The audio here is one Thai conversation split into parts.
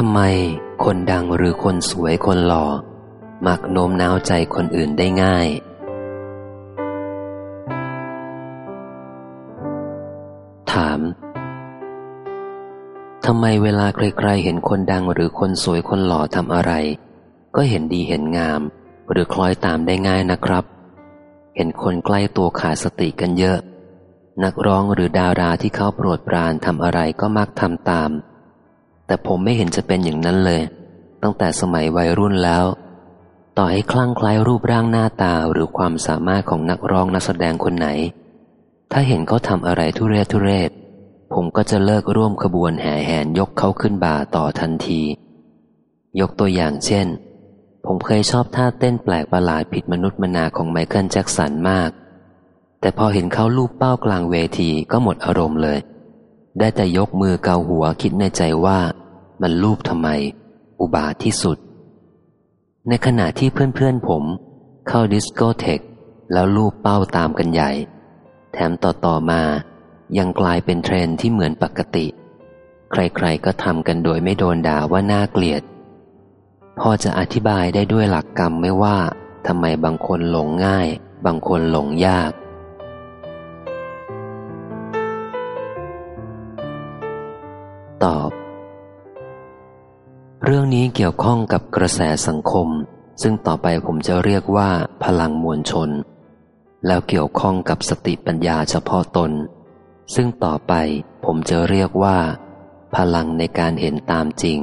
ทำไมคนดังหรือคนสวยคนหล่อ มักโน้มน้าวใจคนอื่นได้ง่าย ถามทำไมเวลาใครๆเห็นคนดังหรือคนสวยคนหล่อทำอะไร ก็เห็นดีเห็นงาม หรือคล้อยตามได้ง่ายนะครับ เห็นคนใกล้ตัวขาดสติกันเยอะ นักร้องหรือดาราที่เขาโปรดปรานทำอะไรก็มักทำตาม แต่ผมไม่เห็นจะเป็นอย่างนั้นเลย ตั้งแต่สมัยวัยรุ่นแล้ว ต่อให้คลั่งคล้ายรูปร่างหน้าตาหรือความสามารถของนักร้องนักแสดงคนไหน ถ้าเห็นเขาทำอะไรทุเรศทุเรศ ผมก็จะเลิกร่วมขบวนแห่แหนยกเขาขึ้นบ่าต่อทันที ยกตัวอย่างเช่น ผมเคยชอบท่าเต้นแปลกประหลาดผิดมนุษย์มนาของไมเคิลแจ็กสันมาก แต่พอเห็นเขาลูบเป้ากลางเวทีก็หมดอารมณ์เลย ได้แต่ยกมือเกาหัวคิดในใจว่า มันลูบทำไม อุบาทที่สุด ในขณะที่เพื่อนๆผม เข้าดิสโกเทกแล้วลูบเป้าตามกันใหญ่ แถมต่อๆมา ยังกลายเป็นเทรนที่เหมือนปกติ ใครๆก็ทำกันโดยไม่โดนด่าว่าน่าเกลียด พอจะอธิบายได้ด้วยหลักกรรมไม่ว่าทำไมบางคนหลงง่าย บางคนหลงยากตอบ เรื่องนี้เกี่ยวข้องกับกระแสสังคม ซึ่งต่อไปผมจะเรียกว่า พลังมวลชน แล้วเกี่ยวข้องกับสติปัญญาเฉพาะตน ซึ่งต่อไปผมจะเรียกว่า พลังในการเห็นตามจริง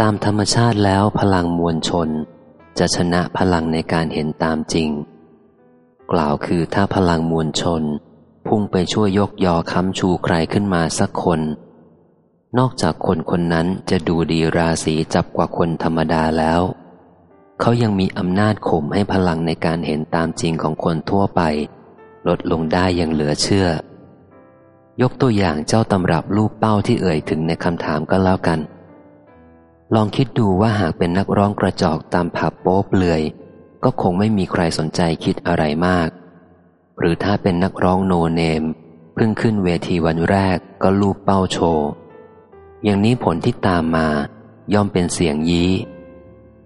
ตามธรรมชาติแล้วพลังมวลชน จะชนะพลังในการเห็นตามจริง กล่าวคือถ้าพลังมวลชน พุ่งไปช่วยยกยอค้ำชูใครขึ้นมาสักคน นอกจากคนคนนั้นจะดูดีราศีจับกว่าคนธรรมดาแล้ว เขายังมีอำนาจข่มให้พลังในการเห็นตามจริงของคนทั่วไป ลดลงได้อย่างเหลือเชื่อ ยกตัวอย่างเจ้าตำรับรูปเป้าที่เอ่ยถึงในคำถามก็แล้วกัน ลองคิดดูว่าหากเป็นนักร้องกระจอกตามผับโป๊เปลือย ก็คงไม่มีใครสนใจคิดอะไรมาก หรือถ้าเป็นนักร้องโนเนม เพิ่งขึ้นเวทีวันแรกก็ลูบเป้าโชว์ อย่างนี้ผลที่ตามมาย่อมเป็นเสียงยี้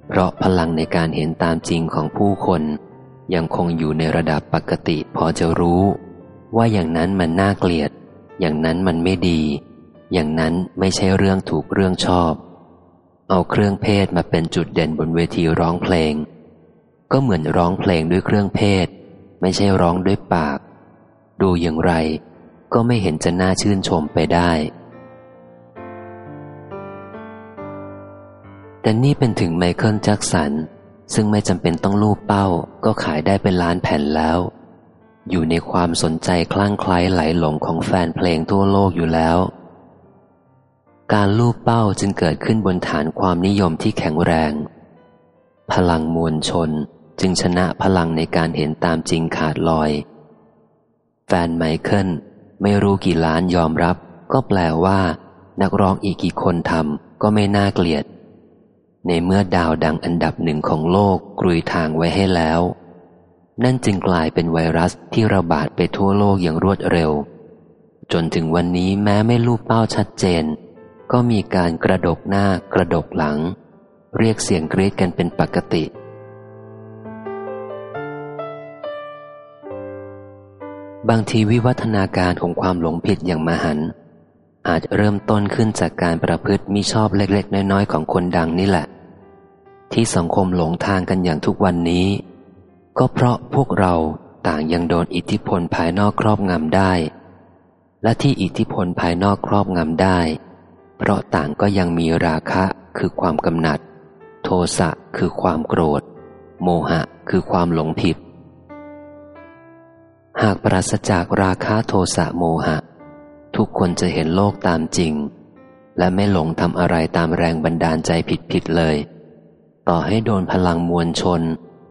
เพราะพลังในการเห็นตามจริงของผู้คน ยังคงอยู่ในระดับปกติพอจะรู้ ว่าอย่างนั้นมันน่าเกลียด อย่างนั้นมันไม่ดี อย่างนั้นไม่ใช่เรื่องถูกเรื่องชอบ เอาเครื่องเพศมาเป็นจุดเด่นบนเวทีร้องเพลง ก็เหมือนร้องเพลงด้วยเครื่องเพศ ไม่ใช่ร้องด้วยปาก ดูอย่างไร ก็ไม่เห็นจะน่าชื่นชมไปได้ แต่นี่เป็นถึงไมเคิลแจ็กสัน ซึ่งไม่จำเป็นต้องลูบเป้า ก็ขายได้เป็นล้านแผ่นแล้ว อยู่ในความสนใจคลั่งไคล้ไหลหลงของแฟนเพลงทั่วโลกอยู่แล้ว การลูบเป้าจึงเกิดขึ้นบนฐานความนิยมที่แข็งแรง พลังมวลชนจึงชนะพลังในการเห็นตามจริงขาดลอย แฟนไมเคิลไม่รู้กี่ล้านยอมรับ ก็แปลว่า นักร้องอีกกี่คนทำก็ไม่น่าเกลียด ในเมื่อดาวดังอันดับหนึ่งของโลกกรุยทางไว้ให้แล้ว นั่นจึงกลายเป็นไวรัสที่ระบาดไปทั่วโลกอย่างรวดเร็ว จนถึงวันนี้แม้ไม่รูปเป้าชัดเจน ก็มีการกระดกหน้ากระดกหลัง เรียกเสียงกรีดกันเป็นปกติ บางทีวิวัฒนาการของความหลงผิดอย่างมหันอาจเริ่มต้นขึ้นจากการประพฤติมิชอบเล็กๆ น้อยๆ ของคนดังนี่แหละ ที่สังคมหลงทางกันอย่างทุกวันนี้ ก็เพราะพวกเราต่างยังโดนอิทธิพลภายนอกครอบงำได้ และที่อิทธิพลภายนอกครอบงำได้ เพราะต่างก็ยังมีราคะคือความกำหนัด โทสะคือความโกรธ โมหะคือความหลงผิด หากปราศจากราคะโทสะโมหะ ทุกคนจะเห็นโลกตามจริง และไม่หลงทำอะไรตามแรงบันดาลใจผิดๆเลย ต่อให้โดนพลังมวลชน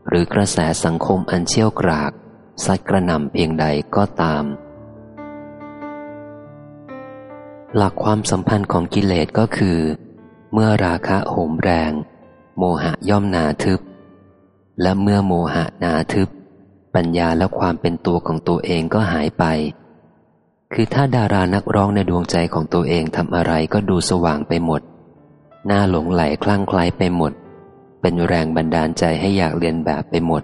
หรือกระแสสังคมอันเชี่ยวกราก ซัดกระหน่ำเพียงใดก็ตาม หลักความสัมพันธ์ของกิเลสก็คือ เมื่อราคะโหมแรง โมหะย่อมหนาทึบ และเมื่อโมหะหนาทึบ ปัญญาและความเป็นตัวของตัวเองก็หายไป คือถ้าดารานักร้องในดวงใจของตัวเองทำอะไรก็ดูสว่างไปหมด หน้าหลงไหลคลั่งไคล้ไปหมด เป็นแรงบันดาลใจให้อยากเรียนแบบไปหมด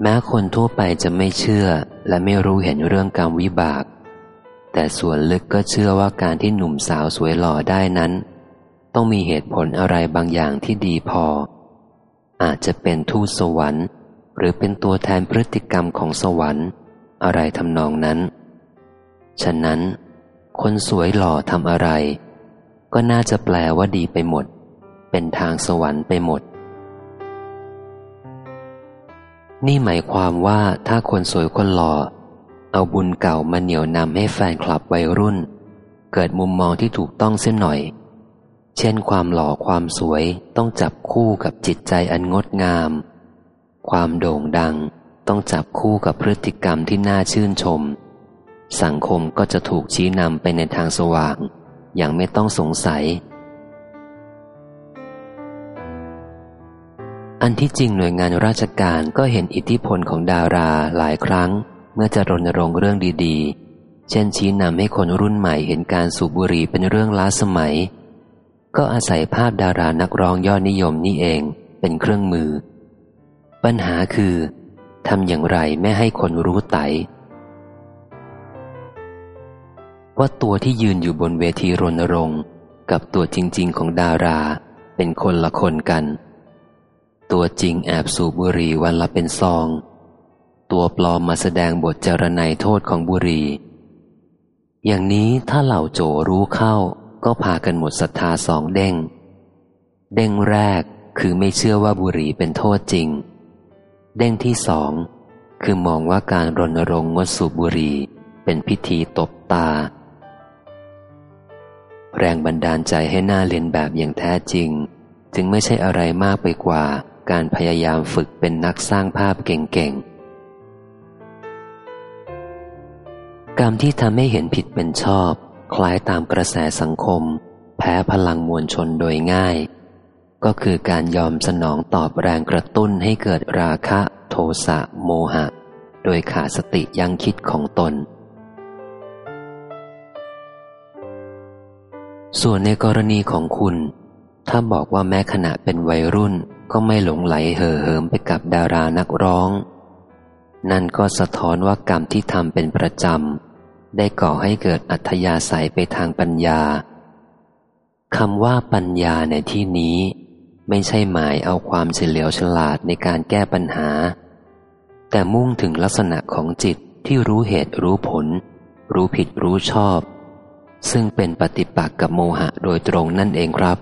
แม้คนทั่วไปจะไม่เชื่อและไม่รู้เห็นเรื่องกรรมวิบาก แต่ส่วนลึกก็เชื่อว่าการที่หนุ่มสาวสวยหล่อได้นั้น ต้องมีเหตุผลอะไรบางอย่างที่ดีพอ อาจจะเป็นทูตสวรรค์ หรือเป็นตัวแทนพฤติกรรมของสวรรค์ อะไรทำนองนั้น ฉะนั้น คนสวยหล่อทำอะไรก็น่าจะแปลว่าดีไปหมด เป็นทางสวรรค์ไปหมด นี่หมายความว่าถ้าคนสวยคนหล่อ เอาบุญเก่ามาเหนี่ยวนำให้แฟนคลับวัยรุ่น เกิดมุมมองที่ถูกต้องเส้นหน่อย เช่นความหล่อความสวยต้องจับคู่กับจิตใจอันงดงาม ความโด่งดังต้องจับคู่กับพฤติกรรมที่น่าชื่นชม สังคมก็จะถูกชี้นำไปในทางสว่าง อย่างไม่ต้องสงสัย อันที่จริงหน่วยงานราชการก็เห็นอิทธิพลของดาราหลายครั้ง เมื่อจะรณรงค์เรื่องดีๆ เช่นชี้นำให้คนรุ่นใหม่เห็นการสูบบุหรี่เป็นเรื่องล้าสมัย ก็อาศัยภาพดารานักร้องยอดนิยมนี่เองเป็นเครื่องมือ ปัญหาคือทำอย่างไรไม่ให้คนรู้ไตว่าตัวที่ยืนอยู่บนเวทีรณรงค์ กับตัวจริง ๆ ของดารา เป็นคนละคนกัน ตัวจริงแอบสูบบุหรี่วันละเป็นซอง ตัวปลอมมาแสดงบทเจรณัยโทษของบุหรี่ อย่างนี้ถ้าเหล่าโจรู้เข้า ก็พากันหมดศรัทธาสองเด้ง เด้งแรกคือไม่เชื่อว่าบุหรี่เป็นโทษจริง เด้งที่สองคือมองว่าการรณรงค์งดสูบบุหรี่เป็นพิธีตบตา แรงบันดาลใจให้หน้าเรียนแบบอย่างแท้จริง จึงไม่ใช่อะไรมากไปกว่า การพยายามฝึกเป็นนักสร้างภาพเก่งๆ กรรมที่ทำให้เห็นผิดเป็นชอบ คล้ายตามกระแสสังคม แพ้พลังมวลชนโดยง่าย ก็คือการยอมสนองตอบแรงกระตุ้นให้เกิดราคะ โทสะโมหะ โดยขาดสติยังคิดของตน ส่วนในกรณีของคุณถ้าบอกว่าแม้ขณะเป็นวัยรุ่น ก็ไม่หลงไหลเห่อเหิมไปกับดารานักร้อง นั่นก็สะท้อนว่ากรรมที่ทำเป็นประจำ ได้ก่อให้เกิดอัธยาศัยไปทางปัญญาคำว่าปัญญาในที่นี้ ไม่ใช่หมายเอาความเฉลียวฉลาดในการแก้ปัญหา แต่มุ่งถึงลักษณะของจิตที่รู้เหตุรู้ผล รู้ผิดรู้ชอบ ซึ่งเป็นปฏิปักษ์กับโมหะโดยตรงนั่นเองครับ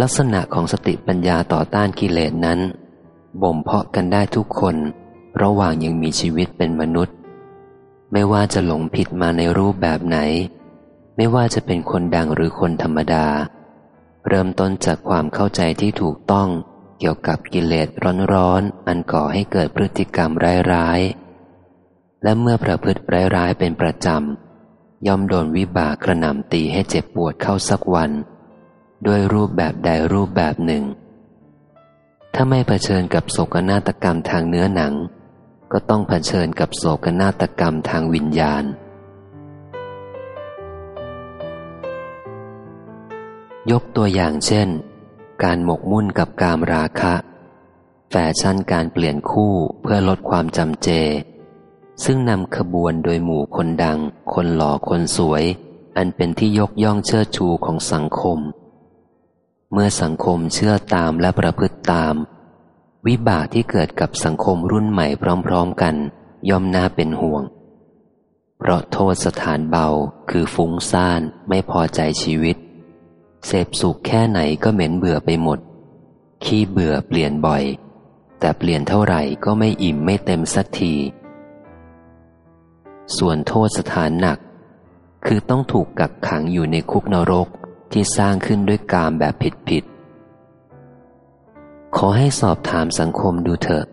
ลักษณะของสติปัญญาต่อต้านกิเลสนั้น บ่มเพาะกันได้ทุกคน ระหว่างยังมีชีวิตเป็นมนุษย์ ไม่ว่าจะหลงผิดมาในรูปแบบไหน ไม่ว่าจะเป็นคนดังหรือคนธรรมดา เริ่มต้นจากความเข้าใจที่ถูกต้องเกี่ยวกับกิเลสร้อนๆอันก่อให้เกิดพฤติกรรมร้ายๆและเมื่อประพฤติร้ายๆเป็นประจำย่อมโดนวิบากกระหน่ำตีให้เจ็บปวดเข้าสักวัน ด้วยรูปแบบใดรูปแบบหนึ่ง ถ้าไม่เผชิญกับโศกนาฏกรรมทางเนื้อหนัง ก็ต้องเผชิญกับโศกนาฏกรรมทางวิญญาณ ยกตัวอย่างเช่น การหมกมุ่นกับกามราคะ แฟชั่นการเปลี่ยนคู่เพื่อลดความจำเจ ซึ่งนำขบวนโดยหมู่คนดัง คนหล่อคนสวย อันเป็นที่ยกย่องเชิดชูของสังคม เมื่อสังคมเชื่อตามและประพฤติตาม วิบากที่เกิดกับสังคมรุ่นใหม่พร้อมๆกัน ย่อมน่าเป็นห่วง เพราะโทษสถานเบาคือฟุ้งซ่านไม่พอใจชีวิต เสพสุขแค่ไหนก็เหม็นเบื่อไปหมด ขี้เบื่อเปลี่ยนบ่อย แต่เปลี่ยนเท่าไหร่ก็ไม่อิ่มไม่เต็มสักทีส่วนโทษสถานหนัก คือต้องถูกกักขังอยู่ในคุกนรก ที่สร้างขึ้นด้วยกามแบบผิดๆ ขอให้สอบถามสังคมดูเถอะ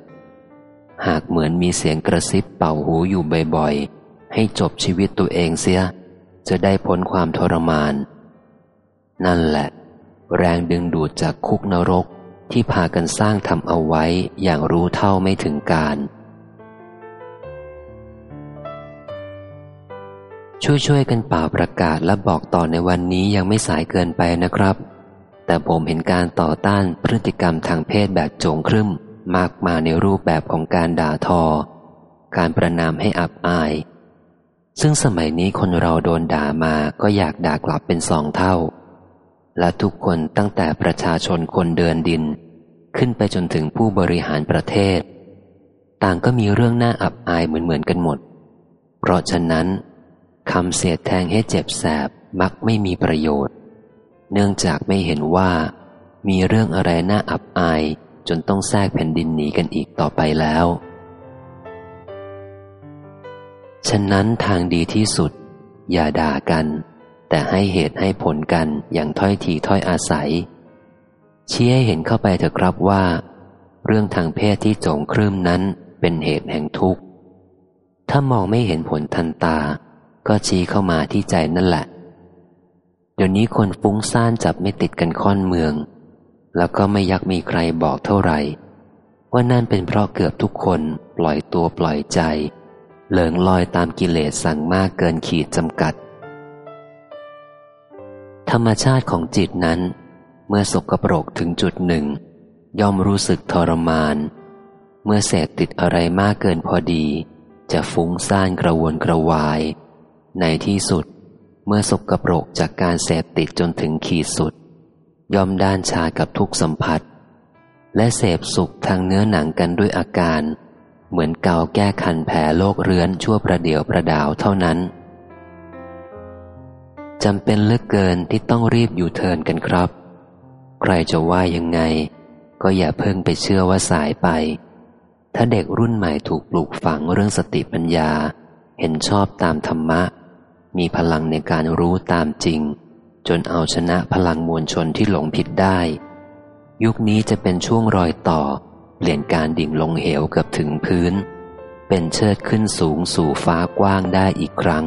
หากเหมือนมีเสียงกระซิบเป่าหูอยู่บ่อยๆ ให้จบชีวิตตัวเองเสีย จะได้พ้นความทรมาน นั่นแหละ แรงดึงดูดจากคุกนรกที่พากันสร้างทำเอาไว้อย่างรู้เท่าไม่ถึงการ ช่วยๆกันเป่าประกาศและบอกต่อในวันนี้ยังไม่สายเกินไปนะครับ แต่ผมเห็นการต่อต้านพฤติกรรมทางเพศแบบโจงครึ่มมากมาในรูปแบบของการด่าทอ การประนามให้อับอาย ซึ่งสมัยนี้คนเราโดนด่ามาก็อยากด่ากลับเป็นสองเท่า และทุกคนตั้งแต่ประชาชนคนเดินดิน ขึ้นไปจนถึงผู้บริหารประเทศ ต่างก็มีเรื่องน่าอับอายเหมือนๆกันหมด เพราะฉะนั้น คำเสียดแทงให้เจ็บแสบมักไม่มีประโยชน์ เนื่องจากไม่เห็นว่า มีเรื่องอะไรน่าอับอาย จนต้องแทรกแผ่นดินหนีกันอีกต่อไปแล้ว ฉะนั้นทางดีที่สุด อย่าด่ากัน แต่ให้เหตุให้ผลกันอย่างถ้อยทีถ้อยอาศัย ชี้ให้เห็นเข้าไปเถอะครับว่า เรื่องทางเพศที่โจงครึ่มนั้นเป็นเหตุแห่งทุกข์ ถ้ามองไม่เห็นผลทันตา ก็ชี้เข้ามาที่ใจนั่นแหละ เดี๋ยวนี้คนฟุ้งซ่านจับไม่ติดกันค่อนเมือง แล้วก็ไม่ยักมีใครบอกเท่าไหร่ ว่านั่นเป็นเพราะเกือบทุกคนปล่อยตัวปล่อยใจ เหลิงลอยตามกิเลสสั่งมากเกินขีดจำกัด ธรรมชาติของจิตนั้น เมื่อสกปรกถึงจุดหนึ่ง ย่อมรู้สึกทรมาน เมื่อเสพติดอะไรมากเกินพอดี จะฟุ้งซ่านกระวนกระวาย ในที่สุด เมื่อสกปรกจากการเสพติดจนถึงขีดสุด ย่อมด้านชากับทุกสัมผัส และเสพสุขทางเนื้อหนังกันด้วยอาการ เหมือนเกาแก้คันแผลโรคเรื้อนชั่วประเดียวประดาวเท่านั้นจำเป็นเลือกเกินที่ต้องรีบอยู่เทินกันครับ ใครจะว่ายังไง ก็อย่าเพิ่งไปเชื่อว่าสายไป ถ้าเด็กรุ่นใหม่ถูกปลูกฝังเรื่องสติปัญญา เห็นชอบตามธรรมะ มีพลังในการรู้ตามจริง จนเอาชนะพลังมวลชนที่หลงผิดได้ ยุคนี้จะเป็นช่วงรอยต่อ เปลี่ยนการดิ่งลงเหวเกือบถึงพื้น เป็นเชิดขึ้นสูงสู่ฟ้ากว้างได้อีกครั้ง